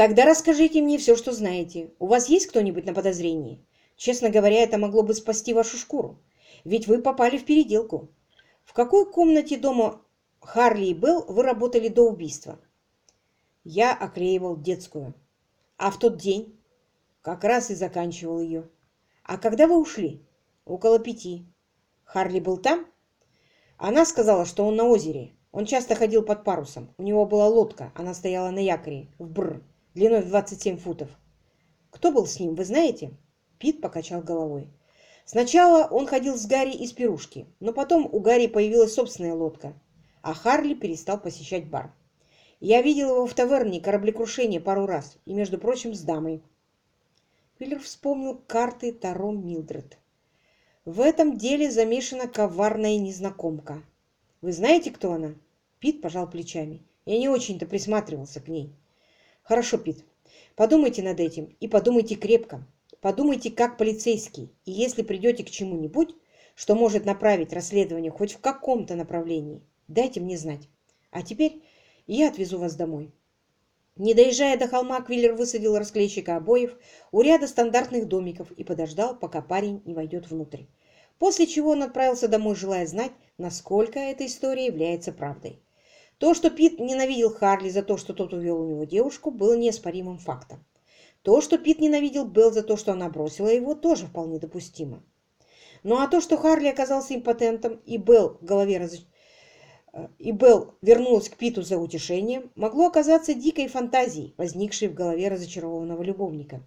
Тогда расскажите мне все, что знаете. У вас есть кто-нибудь на подозрении? Честно говоря, это могло бы спасти вашу шкуру. Ведь вы попали в переделку. В какой комнате дома Харли и Белл вы работали до убийства? Я оклеивал детскую. А в тот день? Как раз и заканчивал ее. А когда вы ушли? Около пяти. Харли был там? Она сказала, что он на озере. Он часто ходил под парусом. У него была лодка, она стояла на якоре, в Бр, длиной в 27 футов. Кто был с ним, вы знаете? Пит покачал головой. Сначала он ходил с Гарри из пирушки, но потом у Гарри появилась собственная лодка, а Харли перестал посещать бар. Я видел его в таверне кораблекрушения пару раз, и, между прочим, с дамой. Пиллер вспомнил карты Таро Милдред. В этом деле замешана коварная незнакомка. Вы знаете, кто она? Пит пожал плечами. Я не очень-то присматривался к ней. Хорошо, Пит. Подумайте над этим и подумайте крепко. Подумайте как полицейский. И если придете к чему-нибудь, что может направить расследование хоть в каком-то направлении, дайте мне знать. А теперь я отвезу вас домой. Не доезжая до холма, Квиллер высадил расклейщика обоев у ряда стандартных домиков и подождал, пока парень не войдет внутрь. После чего он отправился домой, желая знать, насколько эта история является правдой. То, что Пит ненавидел Харли за то, что тот увел у него девушку, было неоспоримым фактом. То, что Пит ненавидел Белл за то, что она бросила его, тоже вполне допустимо. Ну а то, что Харли оказался импотентом и Белл в голове раз... Э, и Белл вернулась к Питу за утешением, могло оказаться дикой фантазией, возникшей в голове разочарованного любовника.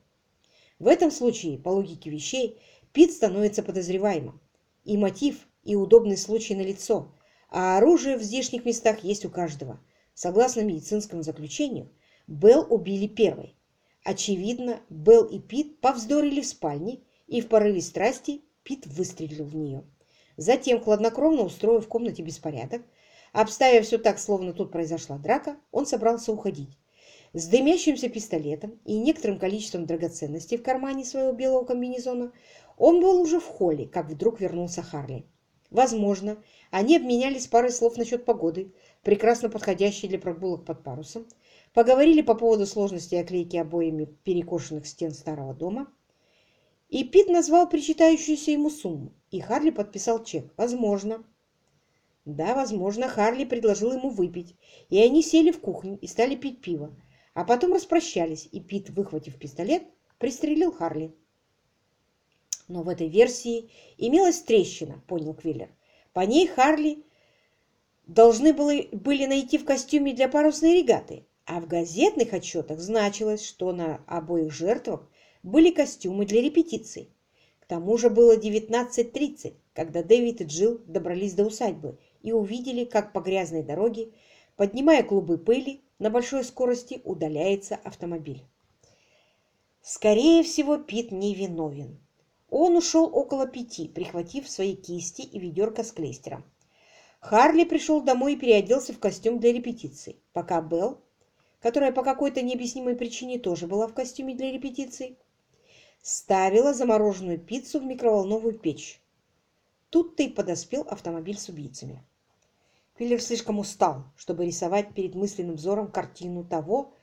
В этом случае, по логике вещей, Пит становится подозреваемым. И мотив, и удобный случай налицо, а оружие в здешних местах есть у каждого. Согласно медицинскому заключению, Белл убили первой. Очевидно, Белл и Пит повздорили в спальне, и в порыве страсти Пит выстрелил в нее. Затем, хладнокровно устроив в комнате беспорядок, обставив все так, словно тут произошла драка, он собрался уходить. С дымящимся пистолетом и некоторым количеством драгоценностей в кармане своего белого комбинезона он был уже в холле, как вдруг вернулся Харли. Возможно, они обменялись парой слов насчет погоды, прекрасно подходящей для прогулок под парусом, поговорили по поводу сложности оклейки обоями перекошенных стен старого дома, и Пит назвал причитающуюся ему сумму, и Харли подписал чек. Возможно. Да, возможно, Харли предложил ему выпить, и они сели в кухню и стали пить пиво, а потом распрощались, и Пит, выхватив пистолет, пристрелил Харли. Но в этой версии имелась трещина, понял Квиллер. По ней Харли должны были, были найти в костюме для парусной регаты, а в газетных отчетах значилось, что на обоих жертвах были костюмы для репетиций. К тому же было 19.30, когда Дэвид и Джилл добрались до усадьбы и увидели, как по грязной дороге, поднимая клубы пыли, на большой скорости удаляется автомобиль. Скорее всего, Пит невиновен. Он ушел около пяти, прихватив свои кисти и ведерко с клейстером. Харли пришел домой и переоделся в костюм для репетиций, пока Белл, которая по какой-то необъяснимой причине тоже была в костюме для репетиций, ставила замороженную пиццу в микроволновую печь. Тут-то и подоспел автомобиль с убийцами. Квиллер слишком устал, чтобы рисовать перед мысленным взором картину того,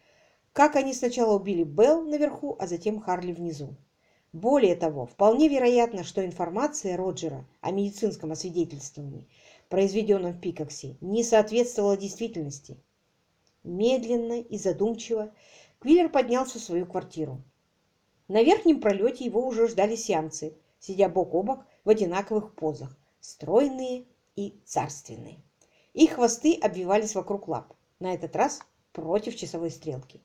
как они сначала убили Белл наверху, а затем Харли внизу. Более того, вполне вероятно, что информация Роджера о медицинском освидетельствовании, произведенном в Пикоксе, не соответствовала действительности. Медленно и задумчиво Квиллер поднялся в свою квартиру. На верхнем пролете его уже ждали сиамцы, сидя бок о бок в одинаковых позах, стройные и царственные. Их хвосты обвивались вокруг лап, на этот раз против часовой стрелки.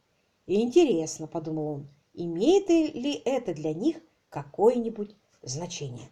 Интересно, подумал он, имеет ли это для них какое-нибудь значение.